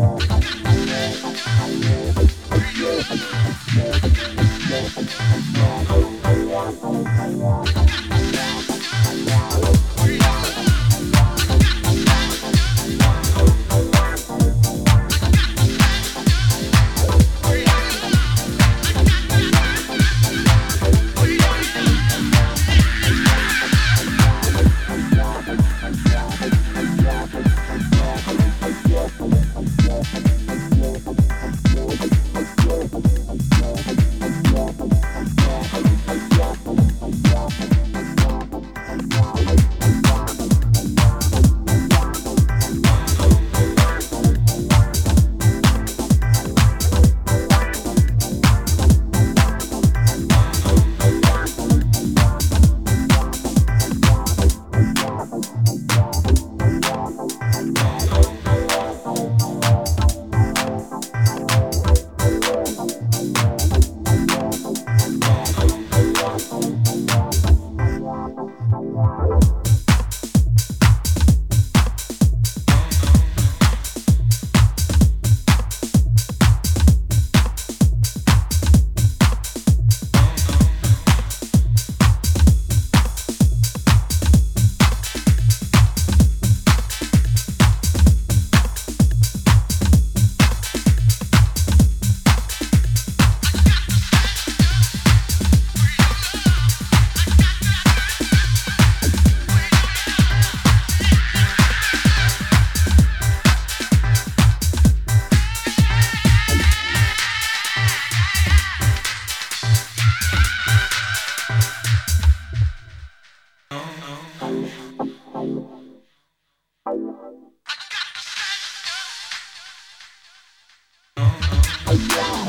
you. Yeah.